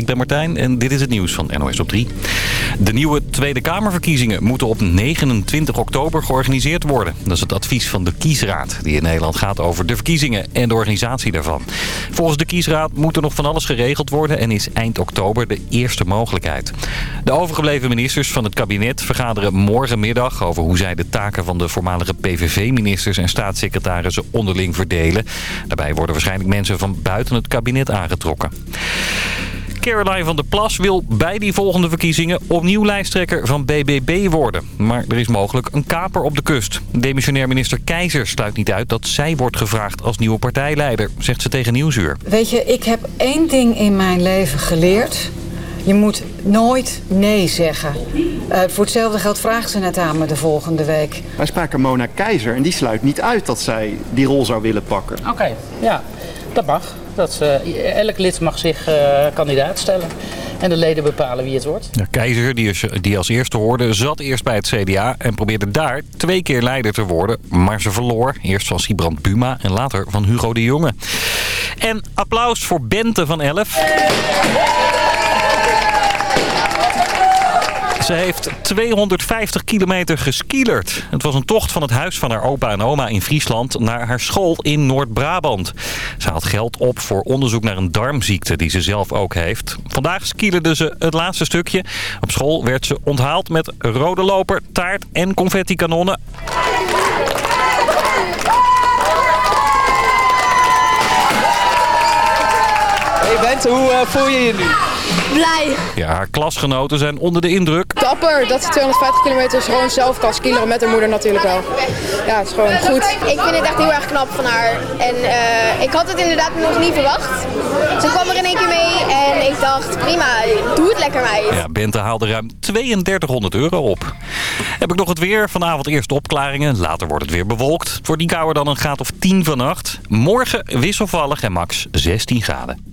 Ik ben Martijn en dit is het nieuws van NOS op 3. De nieuwe Tweede Kamerverkiezingen moeten op 29 oktober georganiseerd worden. Dat is het advies van de kiesraad die in Nederland gaat over de verkiezingen en de organisatie daarvan. Volgens de kiesraad moet er nog van alles geregeld worden en is eind oktober de eerste mogelijkheid. De overgebleven ministers van het kabinet vergaderen morgenmiddag over hoe zij de taken van de voormalige PVV-ministers en staatssecretarissen onderling verdelen. Daarbij worden waarschijnlijk mensen van buiten het kabinet aangetrokken. Caroline van der Plas wil bij die volgende verkiezingen opnieuw lijsttrekker van BBB worden. Maar er is mogelijk een kaper op de kust. Demissionair minister Keizer sluit niet uit dat zij wordt gevraagd als nieuwe partijleider, zegt ze tegen Nieuwsuur. Weet je, ik heb één ding in mijn leven geleerd. Je moet nooit nee zeggen. Uh, voor hetzelfde geld vraagt ze net aan me de volgende week. Wij spraken Mona Keizer en die sluit niet uit dat zij die rol zou willen pakken. Oké, ja, dat mag. Dat, uh, elk lid mag zich uh, kandidaat stellen. En de leden bepalen wie het wordt. Keizer, die, als eerste hoorde, zat eerst bij het CDA... en probeerde daar twee keer leider te worden. Maar ze verloor. Eerst van Sibrand Buma en later van Hugo de Jonge. En applaus voor Bente van Elf. Ze heeft 250 kilometer geskielerd. Het was een tocht van het huis van haar opa en oma in Friesland naar haar school in Noord-Brabant. Ze had geld op voor onderzoek naar een darmziekte die ze zelf ook heeft. Vandaag skielerde ze het laatste stukje. Op school werd ze onthaald met rode loper, taart en confetti-kanonnen. Hey Bente, hoe uh, voel je je nu? Blij. Ja, haar klasgenoten zijn onder de indruk. Dapper dat ze 250 kilometer gewoon zelf kan skileren met haar moeder natuurlijk wel. Ja, het is gewoon goed. Ik vind het echt heel erg knap van haar. En uh, ik had het inderdaad nog niet verwacht. Ze kwam er in één keer mee en ik dacht prima, doe het lekker meid. Ja, Bente haalde ruim 3200 euro op. Heb ik nog het weer. Vanavond eerst opklaringen. Later wordt het weer bewolkt. Voor die kouwer dan een graad of 10 vannacht. Morgen wisselvallig en max 16 graden.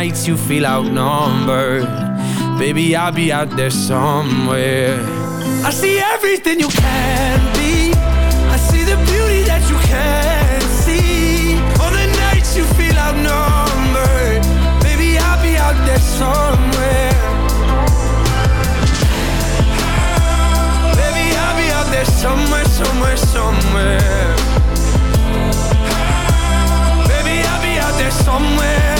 nights you feel outnumbered. Baby, I'll be out there somewhere. I see everything you can be. I see the beauty that you can't see. On the nights you feel outnumbered. Baby, I'll be out there somewhere. Baby, I'll be out there somewhere, somewhere, somewhere. Baby, I'll be out there somewhere.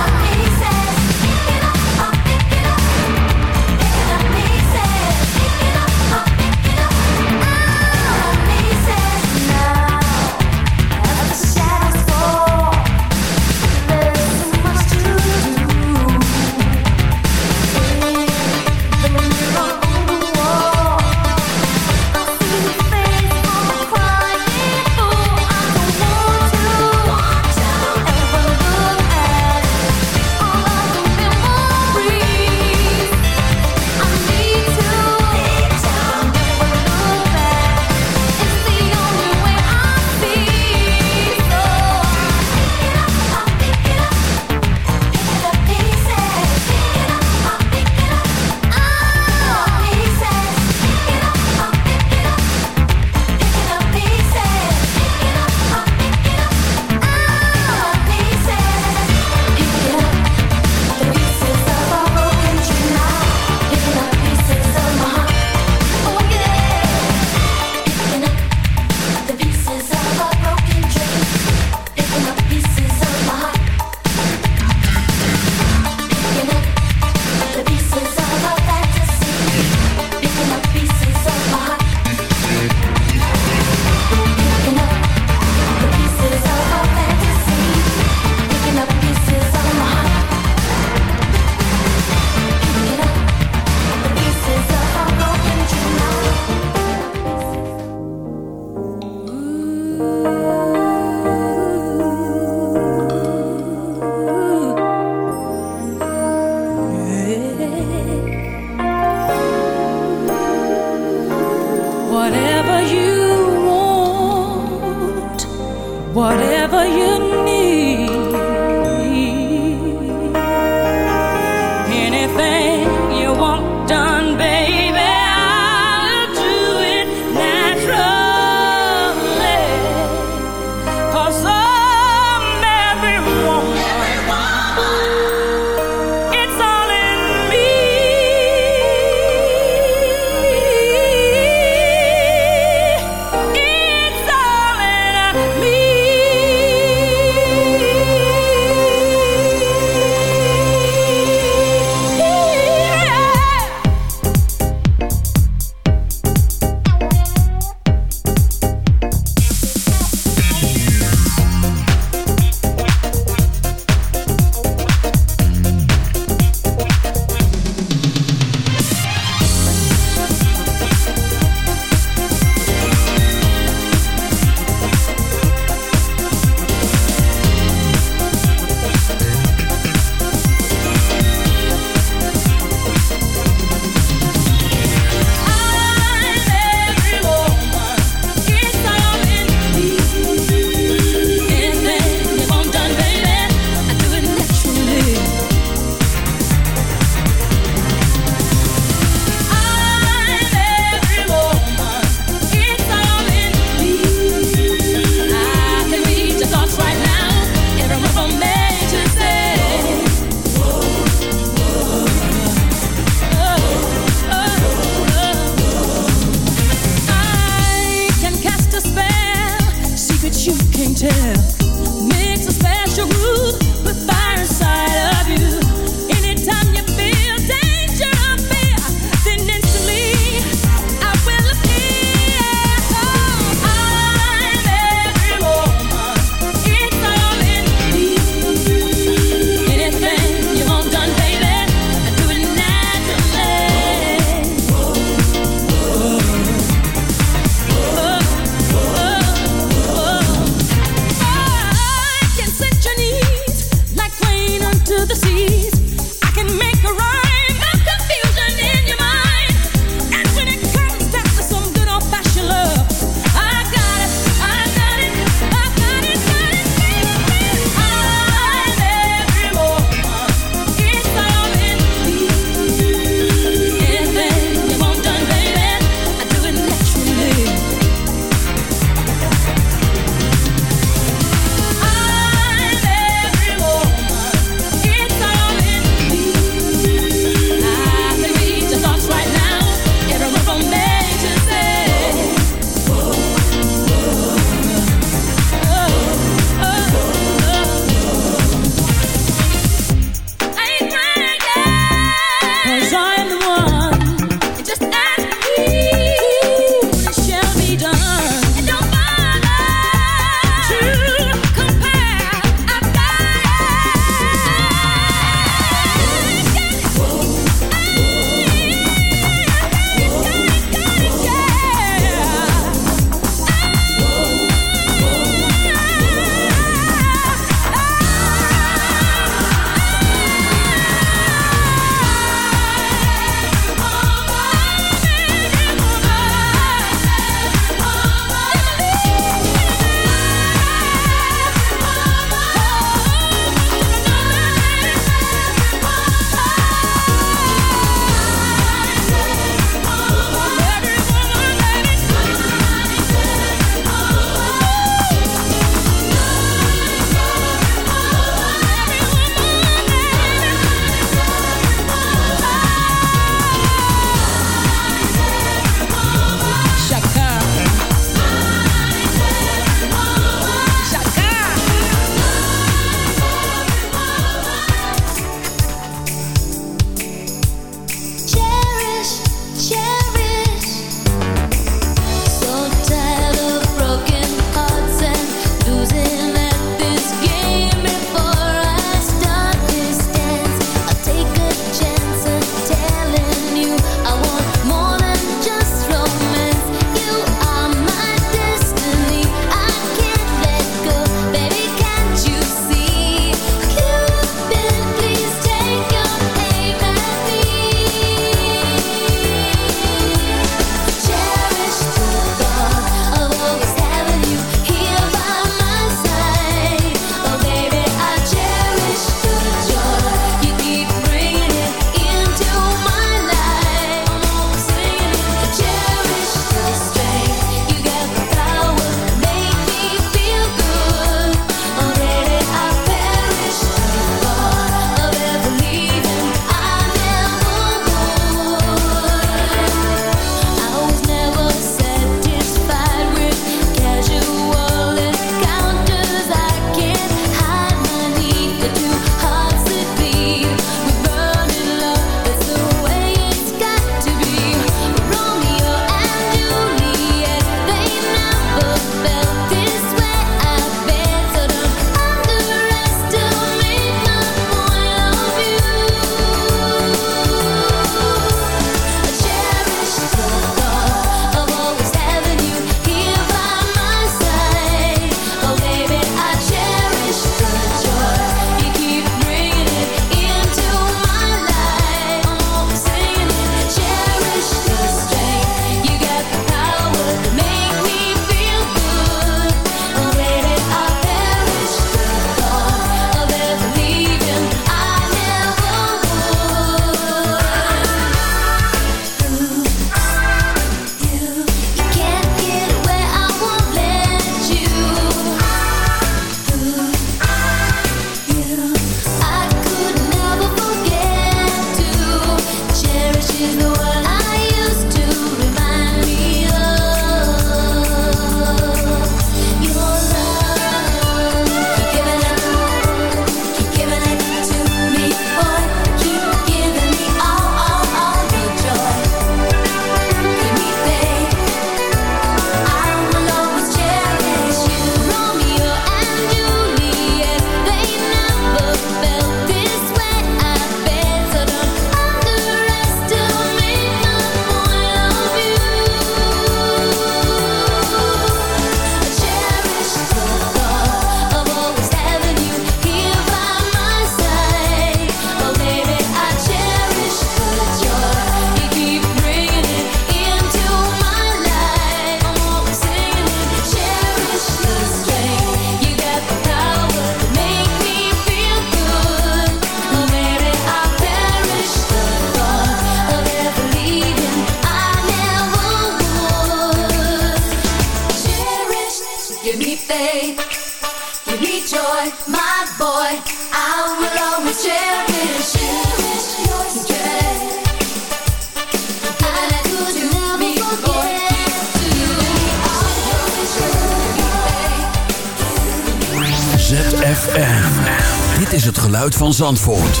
Van Zandvoort.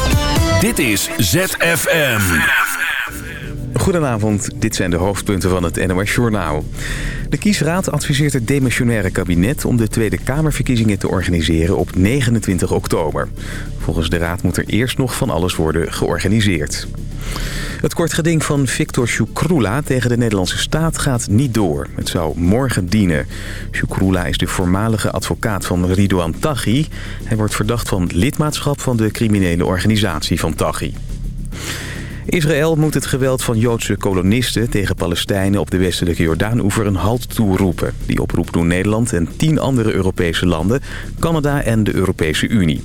Dit is ZFM. Goedenavond, dit zijn de hoofdpunten van het NOS Journaal. De kiesraad adviseert het demissionaire kabinet om de Tweede Kamerverkiezingen te organiseren op 29 oktober. Volgens de raad moet er eerst nog van alles worden georganiseerd. Het kort geding van Victor Shukrula tegen de Nederlandse staat gaat niet door. Het zou morgen dienen. Shukrula is de voormalige advocaat van Ridouan Taghi. Hij wordt verdacht van lidmaatschap van de criminele organisatie van Taghi. Israël moet het geweld van Joodse kolonisten tegen Palestijnen op de westelijke Jordaan-oever een halt toeroepen. Die oproep doen Nederland en tien andere Europese landen, Canada en de Europese Unie.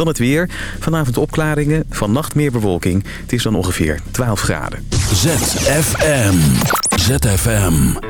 Dan het weer. Vanavond opklaringen, vannacht meer bewolking. Het is dan ongeveer 12 graden. ZFM. ZFM.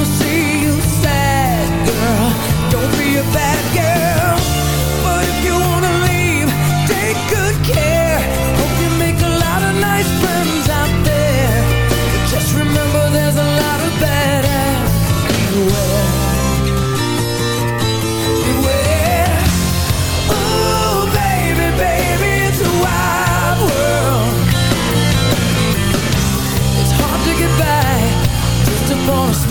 wanna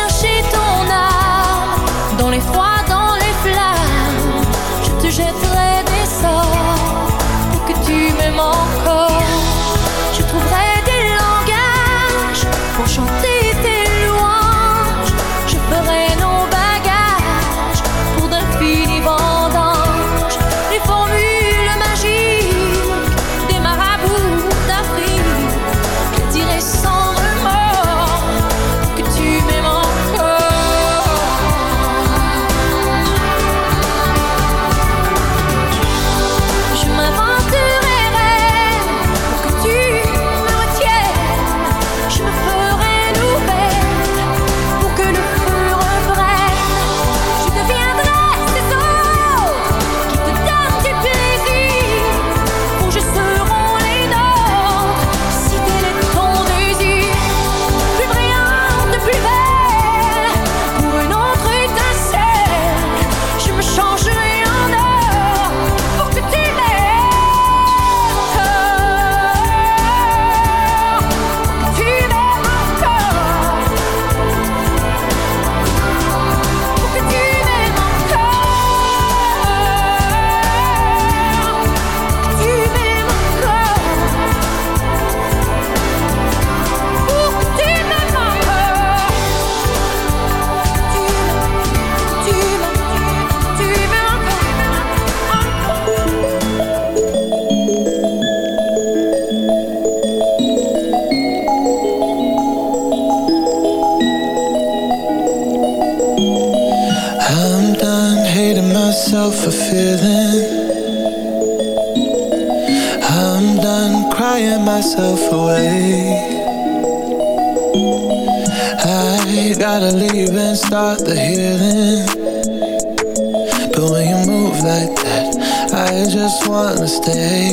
What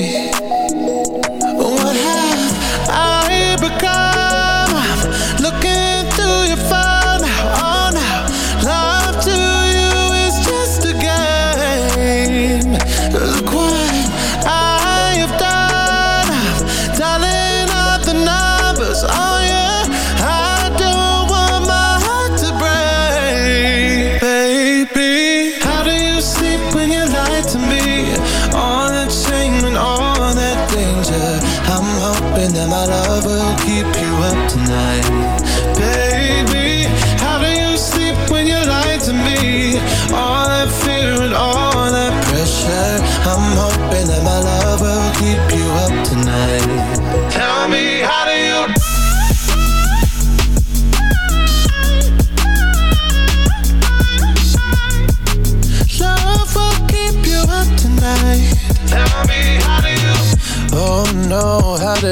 have I become?